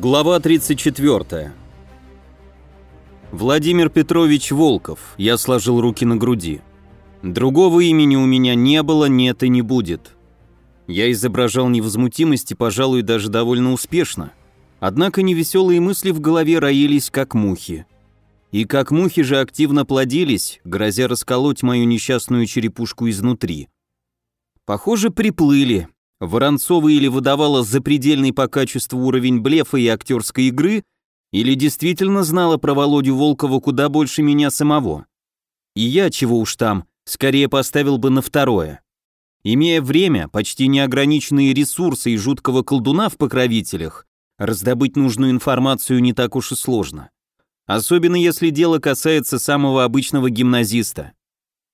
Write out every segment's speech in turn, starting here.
Глава 34. Владимир Петрович Волков. Я сложил руки на груди. Другого имени у меня не было, нет и не будет. Я изображал невозмутимость и, пожалуй, даже довольно успешно. Однако невеселые мысли в голове роились, как мухи. И как мухи же активно плодились, грозя расколоть мою несчастную черепушку изнутри. Похоже, приплыли, Воронцова или выдавала запредельный по качеству уровень блефа и актерской игры, или действительно знала про Володю Волкова куда больше меня самого. И я, чего уж там, скорее поставил бы на второе. Имея время, почти неограниченные ресурсы и жуткого колдуна в покровителях, раздобыть нужную информацию не так уж и сложно. Особенно если дело касается самого обычного гимназиста.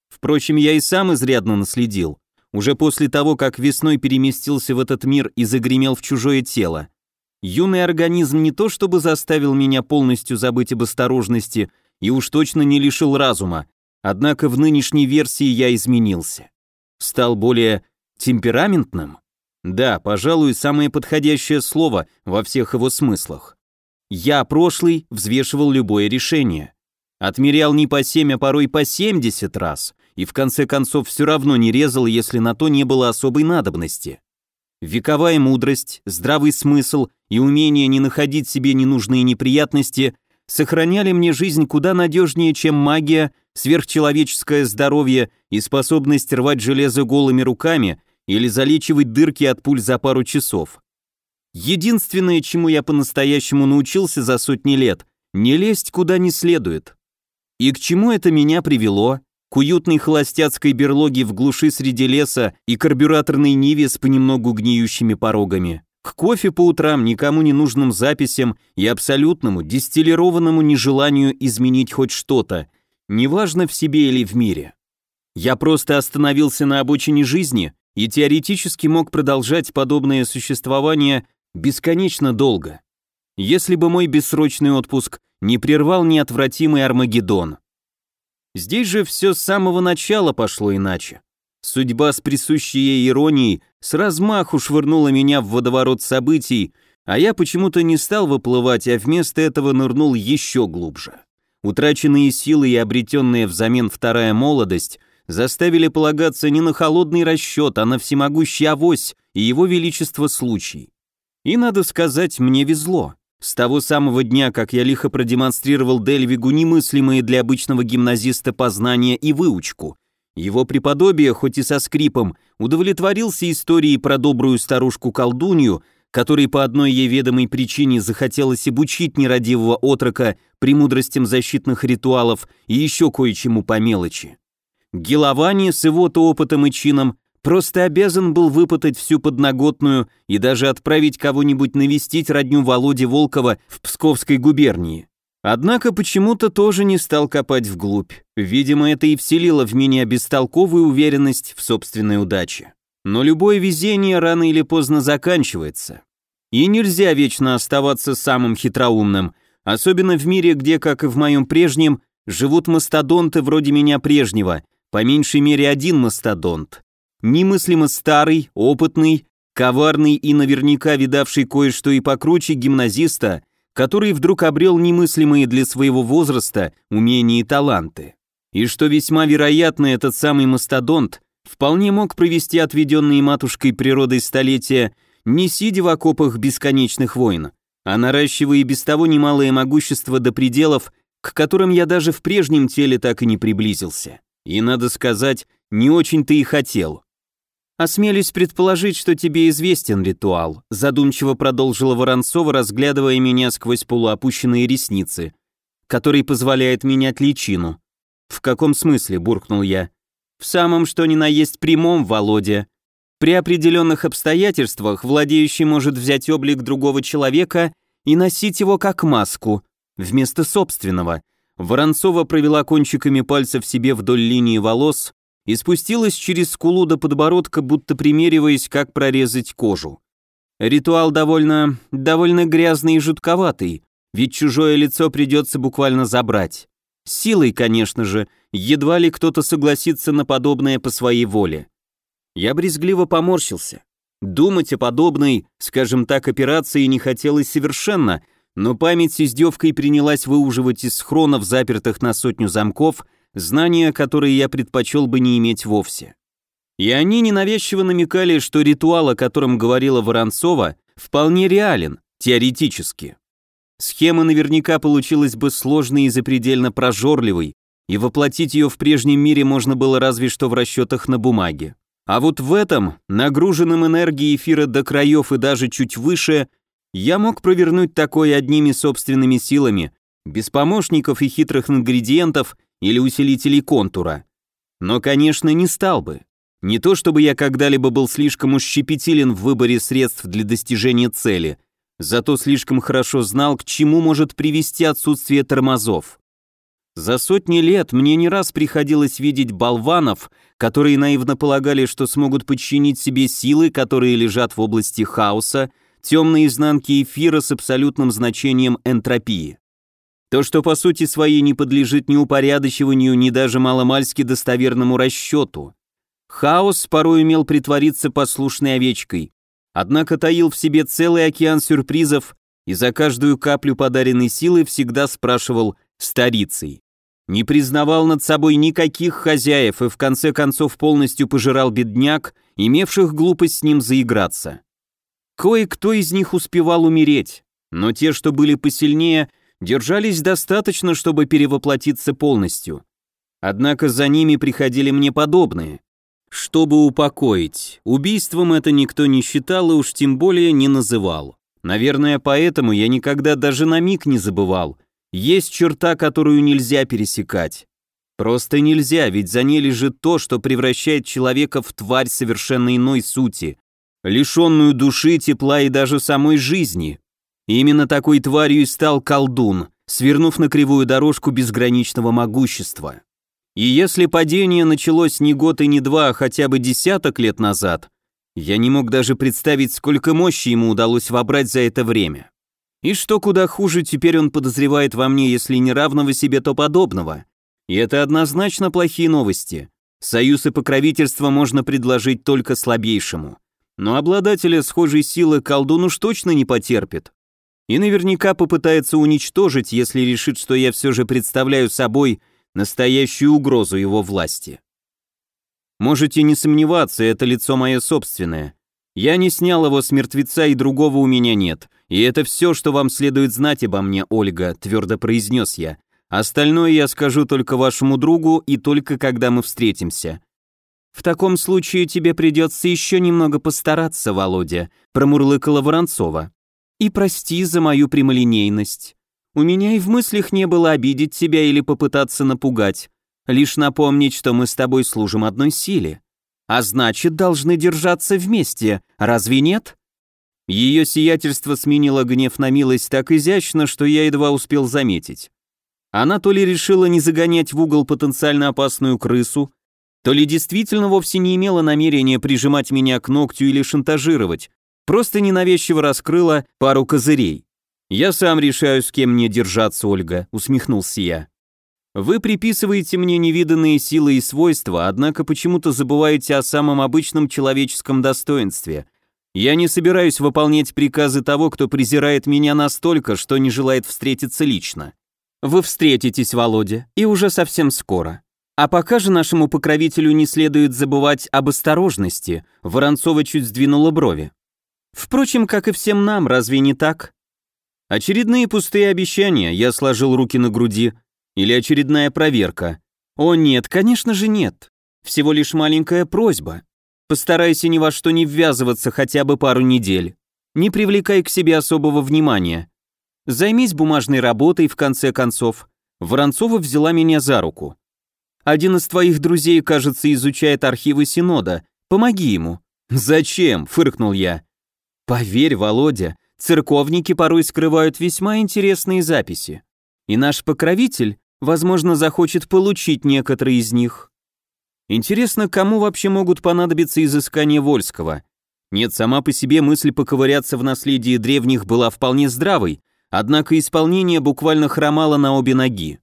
Впрочем, я и сам изрядно наследил. Уже после того, как весной переместился в этот мир и загремел в чужое тело. Юный организм не то чтобы заставил меня полностью забыть об осторожности и уж точно не лишил разума, однако в нынешней версии я изменился. Стал более темпераментным? Да, пожалуй, самое подходящее слово во всех его смыслах. Я, прошлый, взвешивал любое решение. Отмерял не по семь, а порой по семьдесят раз, и в конце концов все равно не резал, если на то не было особой надобности. Вековая мудрость, здравый смысл и умение не находить себе ненужные неприятности сохраняли мне жизнь куда надежнее, чем магия, сверхчеловеческое здоровье и способность рвать железо голыми руками или залечивать дырки от пуль за пару часов. Единственное, чему я по-настоящему научился за сотни лет, не лезть куда не следует. И к чему это меня привело? К уютной холостяцкой берлоге в глуши среди леса и карбюраторной ниве с понемногу гниющими порогами, к кофе по утрам, никому не нужным записям и абсолютному, дистиллированному нежеланию изменить хоть что-то, неважно в себе или в мире. Я просто остановился на обочине жизни и теоретически мог продолжать подобное существование бесконечно долго. Если бы мой бессрочный отпуск не прервал неотвратимый Армагеддон. Здесь же все с самого начала пошло иначе. Судьба с присущей ей иронией с размаху швырнула меня в водоворот событий, а я почему-то не стал выплывать, а вместо этого нырнул еще глубже. Утраченные силы и обретенная взамен вторая молодость заставили полагаться не на холодный расчет, а на всемогущий авось и его величество случай. И, надо сказать, мне везло. С того самого дня, как я лихо продемонстрировал Дельвигу немыслимые для обычного гимназиста познания и выучку, его преподобие, хоть и со скрипом, удовлетворился историей про добрую старушку-колдунью, которой по одной ей ведомой причине захотелось обучить нерадивого отрока премудростям защитных ритуалов и еще кое-чему по мелочи. Геловани с его-то опытом и чином Просто обязан был выпытать всю подноготную и даже отправить кого-нибудь навестить родню Володи Волкова в Псковской губернии. Однако почему-то тоже не стал копать вглубь. Видимо, это и вселило в меня бестолковую уверенность в собственной удаче. Но любое везение рано или поздно заканчивается. И нельзя вечно оставаться самым хитроумным, особенно в мире, где, как и в моем прежнем, живут мастодонты вроде меня прежнего, по меньшей мере один мастодонт немыслимо старый, опытный, коварный и наверняка видавший кое-что и покруче гимназиста, который вдруг обрел немыслимые для своего возраста умения и таланты. И что весьма вероятно, этот самый мастодонт вполне мог провести отведенные матушкой природой столетия не сидя в окопах бесконечных войн, а наращивая без того немалое могущество до пределов, к которым я даже в прежнем теле так и не приблизился. И, надо сказать, не очень-то и хотел. «Осмелюсь предположить, что тебе известен ритуал», задумчиво продолжила Воронцова, разглядывая меня сквозь полуопущенные ресницы, который позволяет менять личину. «В каком смысле?» – буркнул я. «В самом что ни на есть прямом, Володя. При определенных обстоятельствах владеющий может взять облик другого человека и носить его как маску, вместо собственного». Воронцова провела кончиками пальцев себе вдоль линии волос, и спустилась через скулу до подбородка, будто примериваясь, как прорезать кожу. Ритуал довольно... довольно грязный и жутковатый, ведь чужое лицо придется буквально забрать. Силой, конечно же, едва ли кто-то согласится на подобное по своей воле. Я брезгливо поморщился. Думать о подобной, скажем так, операции не хотелось совершенно, но память с издевкой принялась выуживать из схронов, запертых на сотню замков, знания, которые я предпочел бы не иметь вовсе. И они ненавязчиво намекали, что ритуал, о котором говорила Воронцова, вполне реален, теоретически. Схема наверняка получилась бы сложной и запредельно прожорливой, и воплотить ее в прежнем мире можно было разве что в расчетах на бумаге. А вот в этом, нагруженном энергией эфира до краев и даже чуть выше, я мог провернуть такое одними собственными силами, без помощников и хитрых ингредиентов или усилителей контура. Но, конечно, не стал бы. Не то чтобы я когда-либо был слишком уж в выборе средств для достижения цели, зато слишком хорошо знал, к чему может привести отсутствие тормозов. За сотни лет мне не раз приходилось видеть болванов, которые наивно полагали, что смогут подчинить себе силы, которые лежат в области хаоса, темной изнанки эфира с абсолютным значением энтропии. То, что по сути своей не подлежит ни упорядочиванию, ни даже маломальски достоверному расчету. Хаос порой умел притвориться послушной овечкой, однако таил в себе целый океан сюрпризов и за каждую каплю подаренной силы всегда спрашивал «старицей» не признавал над собой никаких хозяев и в конце концов полностью пожирал бедняк, имевших глупость с ним заиграться. Кое-кто из них успевал умереть, но те, что были посильнее, держались достаточно, чтобы перевоплотиться полностью. Однако за ними приходили мне подобные. Чтобы упокоить, убийством это никто не считал и уж тем более не называл. Наверное, поэтому я никогда даже на миг не забывал – есть черта, которую нельзя пересекать. Просто нельзя, ведь за ней лежит то, что превращает человека в тварь совершенно иной сути, лишенную души, тепла и даже самой жизни. Именно такой тварью и стал колдун, свернув на кривую дорожку безграничного могущества. И если падение началось не год и не два, а хотя бы десяток лет назад, я не мог даже представить, сколько мощи ему удалось вобрать за это время. И что куда хуже, теперь он подозревает во мне, если не равного себе, то подобного. И это однозначно плохие новости. Союз и покровительство можно предложить только слабейшему. Но обладателя схожей силы колдун уж точно не потерпит. И наверняка попытается уничтожить, если решит, что я все же представляю собой настоящую угрозу его власти. Можете не сомневаться, это лицо мое собственное. Я не снял его с мертвеца, и другого у меня нет. И это все, что вам следует знать обо мне, Ольга», — твердо произнес я. «Остальное я скажу только вашему другу и только когда мы встретимся». «В таком случае тебе придется еще немного постараться, Володя», — промурлыкала Воронцова. «И прости за мою прямолинейность. У меня и в мыслях не было обидеть тебя или попытаться напугать, лишь напомнить, что мы с тобой служим одной силе. А значит, должны держаться вместе, разве нет? Ее сиятельство сменило гнев на милость так изящно, что я едва успел заметить. Она то ли решила не загонять в угол потенциально опасную крысу, то ли действительно вовсе не имела намерения прижимать меня к ногтю или шантажировать, просто ненавязчиво раскрыла пару козырей. «Я сам решаю, с кем мне держаться, Ольга», — усмехнулся я. Вы приписываете мне невиданные силы и свойства, однако почему-то забываете о самом обычном человеческом достоинстве. Я не собираюсь выполнять приказы того, кто презирает меня настолько, что не желает встретиться лично. Вы встретитесь, Володя, и уже совсем скоро. А пока же нашему покровителю не следует забывать об осторожности, Воронцова чуть сдвинула брови. Впрочем, как и всем нам, разве не так? Очередные пустые обещания, я сложил руки на груди, или очередная проверка? О нет, конечно же нет. Всего лишь маленькая просьба. Постарайся ни во что не ввязываться хотя бы пару недель. Не привлекай к себе особого внимания. Займись бумажной работой, в конце концов. Воронцова взяла меня за руку. Один из твоих друзей, кажется, изучает архивы Синода. Помоги ему. Зачем? фыркнул я. Поверь, Володя, церковники порой скрывают весьма интересные записи. И наш покровитель возможно, захочет получить некоторые из них. Интересно, кому вообще могут понадобиться изыскания Вольского? Нет, сама по себе мысль поковыряться в наследии древних была вполне здравой, однако исполнение буквально хромало на обе ноги.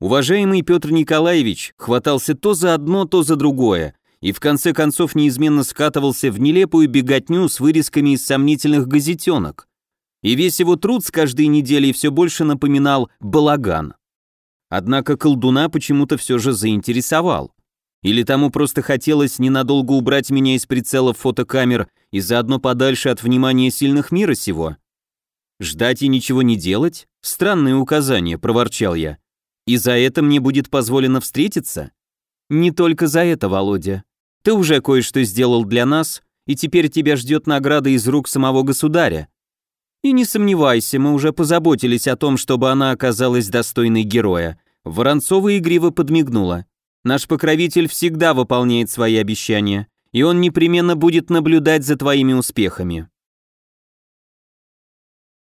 Уважаемый Петр Николаевич хватался то за одно, то за другое, и в конце концов неизменно скатывался в нелепую беготню с вырезками из сомнительных газетенок. И весь его труд с каждой неделей все больше напоминал балаган. Однако колдуна почему-то все же заинтересовал. Или тому просто хотелось ненадолго убрать меня из прицела фотокамер и заодно подальше от внимания сильных мира сего. «Ждать и ничего не делать? Странное указание», — проворчал я. «И за это мне будет позволено встретиться?» «Не только за это, Володя. Ты уже кое-что сделал для нас, и теперь тебя ждет награда из рук самого государя. И не сомневайся, мы уже позаботились о том, чтобы она оказалась достойной героя». Воронцова игриво подмигнула. «Наш покровитель всегда выполняет свои обещания, и он непременно будет наблюдать за твоими успехами».